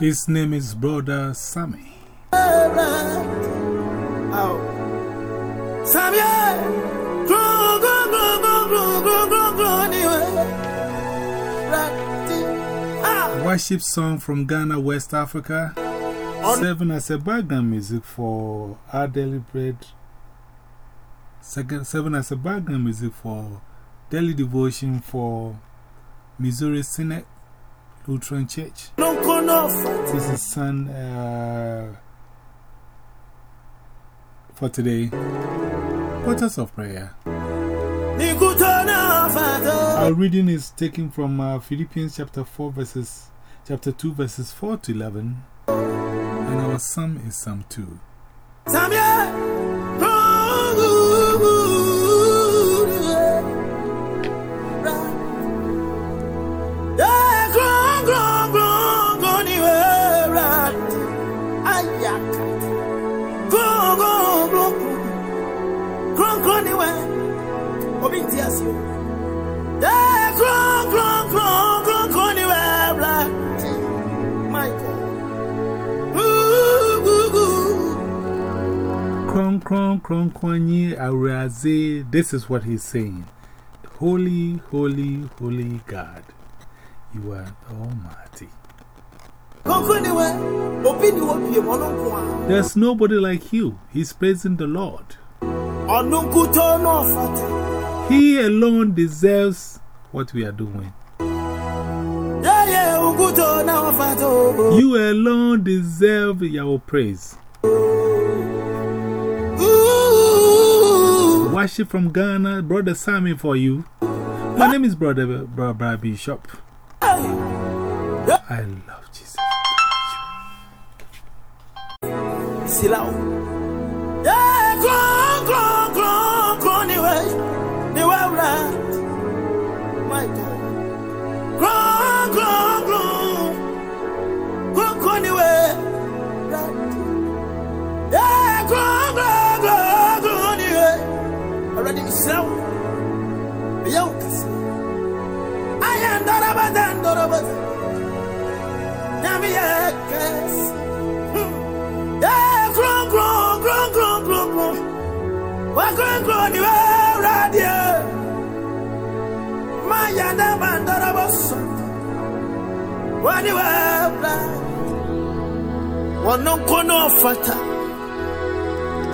His name is Brother Sammy. Worship song from Ghana, West Africa. Seven as a background music for our daily bread. Second, seven as a background music for daily devotion for Missouri Synod Lutheran Church. This is Sun uh, for today. Portals of Prayer. Our reading is taken from uh, Philippians chapter 4 verses, chapter 2 verses 4 to 11. And our psalm is Psalm 2. Kron, kron, kron, kronyi, araze. This is what he's saying. Holy, holy, holy God, you are almighty. There's nobody like you. He's praising the Lord. He alone deserves what we are doing. You alone deserve your praise. Worship from Ghana, Brother Sammy for you. My name is Brother Brother Bishop. I love Jesus.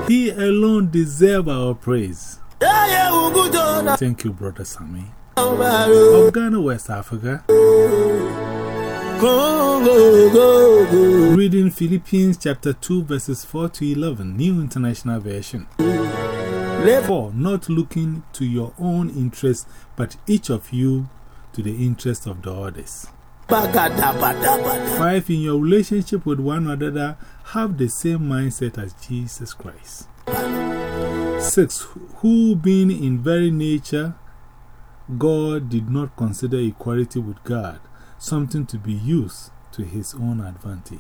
He alone deserves our praise. Thank you, Brother Sammy. Of Ghana, West Africa. Reading Philippians chapter 2, verses 4 to 11, New International Version. 4. Not looking to your own interests, but each of you to the interest of the others. 5. In your relationship with one another, have the same mindset as Jesus Christ. 6. Who, being in very nature, God did not consider equality with God something to be used to his own advantage.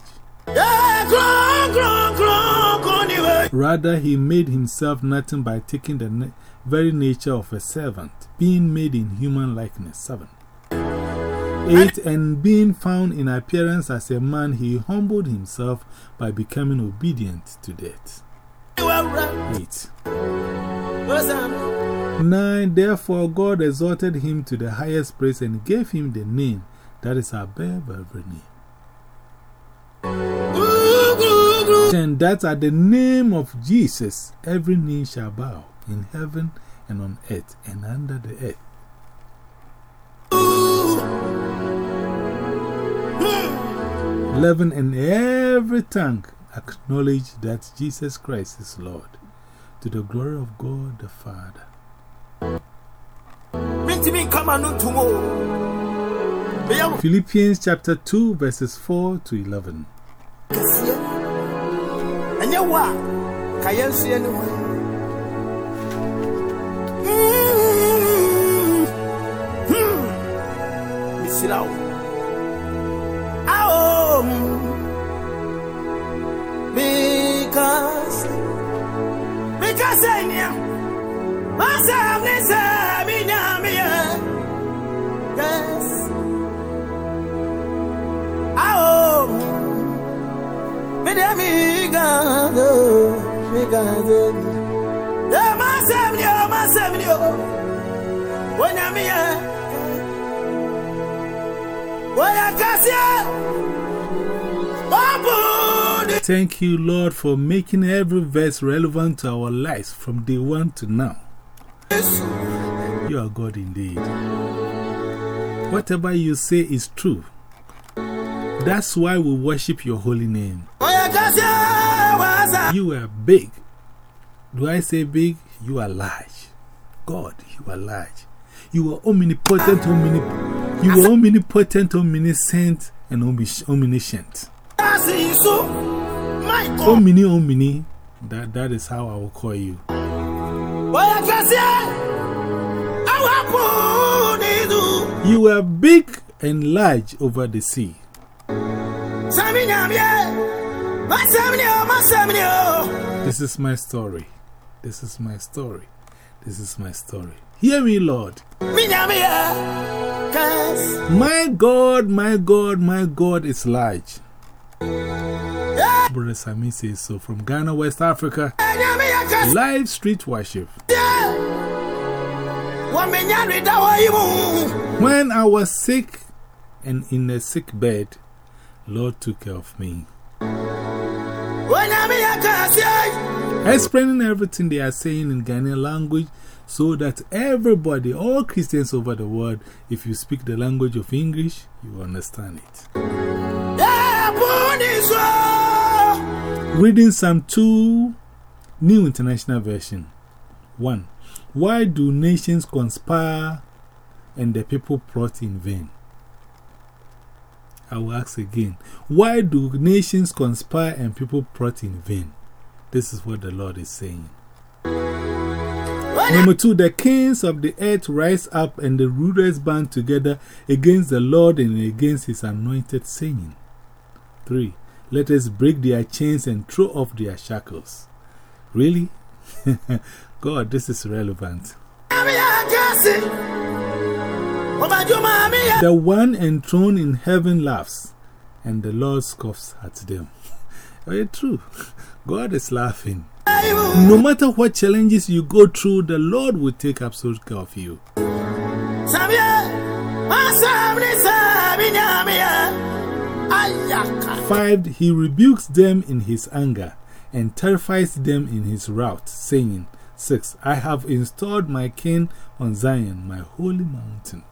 Rather, he made himself nothing by taking the very nature of a servant, being made in human likeness. 7. 8. And being found in appearance as a man, he humbled himself by becoming obedient to death. 8. 9. Therefore, God exalted him to the highest place and gave him the name that is above every name. And That at the name of Jesus, every knee shall bow in heaven and on earth and under the earth. 11. And every tongue acknowledge that Jesus Christ is Lord, to the glory of God the Father. Philippians chapter 2, verses 4 to 11. Thank you, Lord, for making every verse relevant to our lives from day one to now. You are God indeed. Whatever you say is true. That's why we worship your holy name. You are big. Do I say big? You are large. God, you are large. You are omnipotent, omnip you are omnipotent, omniscient, and omniscient. Omni, omni. That, that is how I will call you. You are big and large over the sea. This is my story. This is my story. This is my story. Hear me, Lord. My God, my God, my God is large. Brother Sami says so from Ghana, West Africa. Live street worship. When I was sick and in a sick bed, Lord took care of me. Explaining everything they are saying in Ghanaian language so that everybody, all Christians over the world, if you speak the language of English, you understand it. Reading Psalm 2, New International Version 1. Why do nations conspire and the people plot in vain? I will ask again. Why do nations conspire and people plot in vain? This is what the Lord is saying. Number two, the kings of the earth rise up and the rulers band together against the Lord and against his anointed, saying, Three, let us break their chains and throw off their shackles. Really? God, this is relevant. The one enthroned in heaven laughs, and the Lord scoffs at them. It's true. God is laughing. No matter what challenges you go through, the Lord will take absolute care of you. Five, he rebukes them in his anger and terrifies them in his wrath, saying, 6. I have installed my king on Zion, my holy mountain.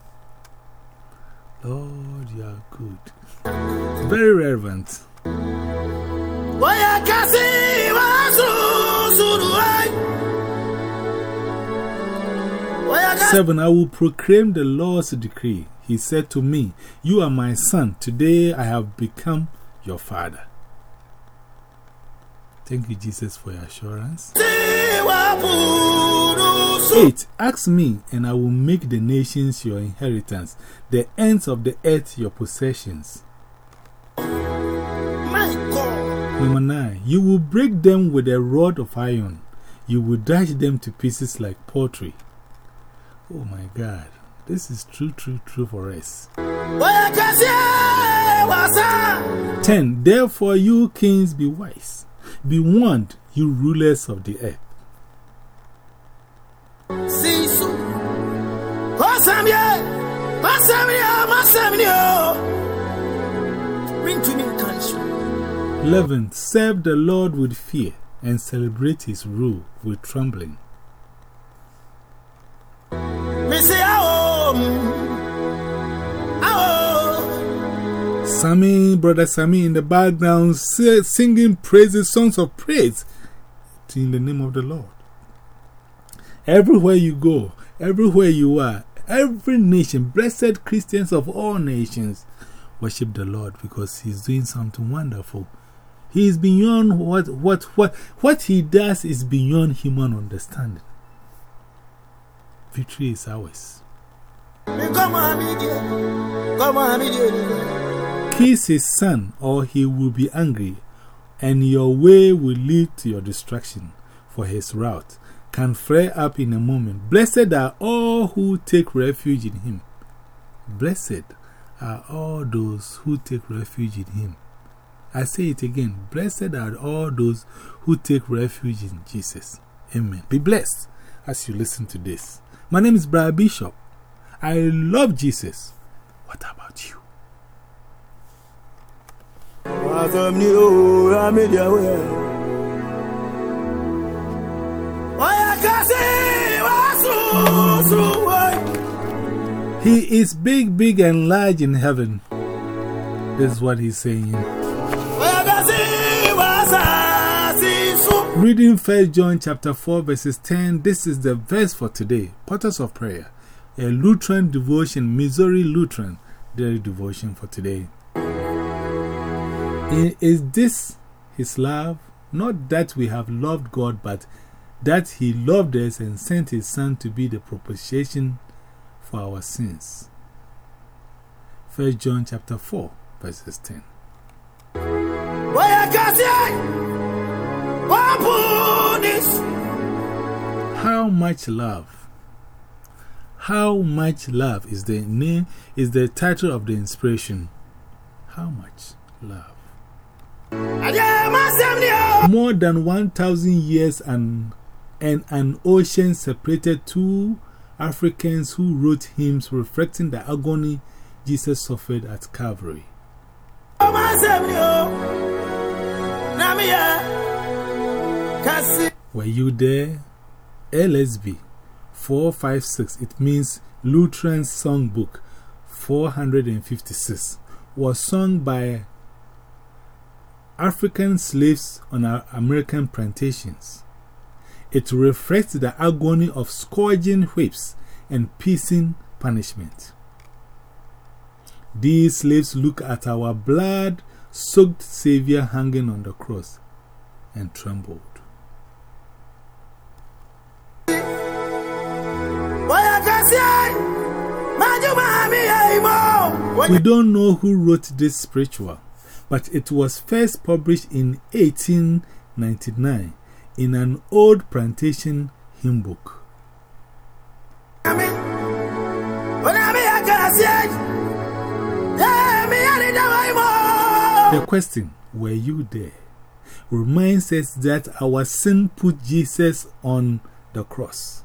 Lord, you are good. Very relevant. Seven, I will proclaim the Lord's decree. He said to me, You are my son. Today I have become your father. Thank you, Jesus, for your assurance. 8. Ask me, and I will make the nations your inheritance, the ends of the earth your possessions. Number 9. You will break them with a rod of iron, you will dash them to pieces like pottery. Oh my God. This is true, true, true for us. 10. Therefore, you kings, be wise. Be warned, you rulers of the earth. Eleven, serve the Lord with fear and celebrate his rule with trembling. Sammy, brother Sammy in the background singing praises, songs of praise in the name of the Lord. Everywhere you go, everywhere you are, every nation, blessed Christians of all nations, worship the Lord because He's doing something wonderful. He is beyond what, what, what, what He does is beyond human understanding. Victory is ours. Kiss his son, or he will be angry, and your way will lead to your destruction, for his wrath can flare up in a moment. Blessed are all who take refuge in him. Blessed are all those who take refuge in him. I say it again. Blessed are all those who take refuge in Jesus. Amen. Be blessed as you listen to this. My name is Brian Bishop. I love Jesus. What about you? He is big, big, and large in heaven. This is what he's saying. Reading 1 John chapter 4, verses 10. This is the verse for today. Portals of Prayer. A Lutheran devotion, Missouri Lutheran daily devotion for today. Is this his love? Not that we have loved God, but that he loved us and sent his Son to be the propitiation for our sins. 1 John chapter 4, verses 10. How much love? How much love is the name, is the title of the inspiration. How much love? More than 1,000 years and, and an ocean separated two Africans who wrote hymns reflecting the agony Jesus suffered at Calvary. Were you there? LSB 456, it means Lutheran Songbook 456, was sung by African slaves on our American plantations. It reflects the agony of scourging whips and piercing punishment. These slaves look at our blood soaked Savior hanging on the cross and trembled. We don't know who wrote this spiritual, but it was first published in 1899 in an old plantation hymn book. The question, were you there, reminds us that our sin put Jesus on the cross.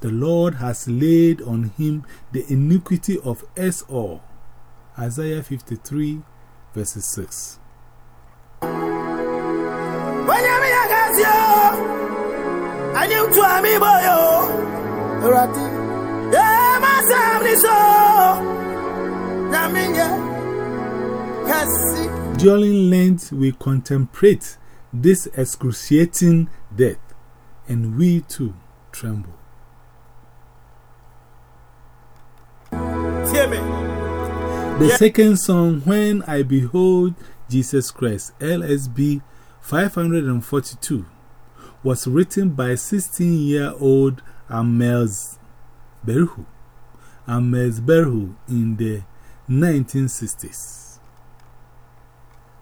The Lord has laid on him the iniquity of us all. Isaiah 53, verses 6. During Lent, we contemplate this excruciating death, and we too tremble. The second song, When I Behold Jesus Christ, LSB 542, was written by 16 year old Almaz Belihu, Almaz Belihu in the 1960s.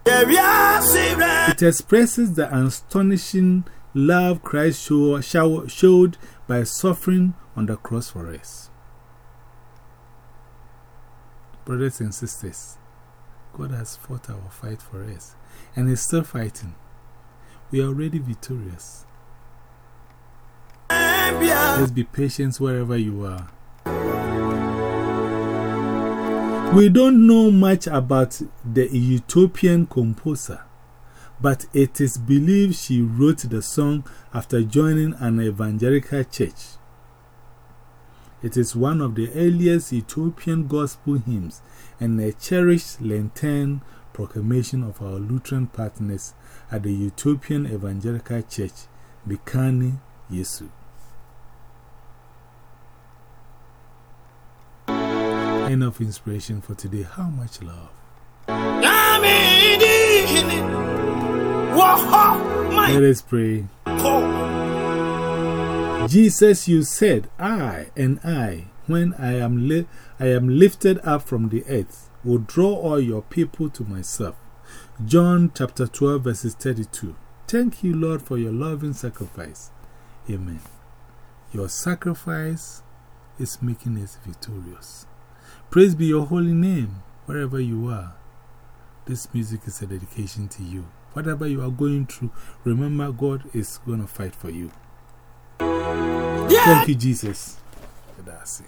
It expresses the astonishing love Christ show, show, showed by suffering on the cross for us. Brothers and sisters, God has fought our fight for us and is still fighting. We are already victorious. Let's be patient wherever you are. We don't know much about the Ethiopian composer, but it is believed she wrote the song after joining an evangelical church. It is one of the earliest Ethiopian gospel hymns and a cherished Lenten proclamation of our Lutheran partners at the Ethiopian Evangelical Church, Mekane, Yesu. End of inspiration for today. How much love? Let us pray. Jesus, you said, I and I, when I am, I am lifted up from the earth, will draw all your people to myself. John chapter 12, verses 32. Thank you, Lord, for your loving sacrifice. Amen. Your sacrifice is making us victorious. Praise be your holy name, wherever you are. This music is a dedication to you. Whatever you are going through, remember God is going to fight for you. Thank you, Jesus. That's.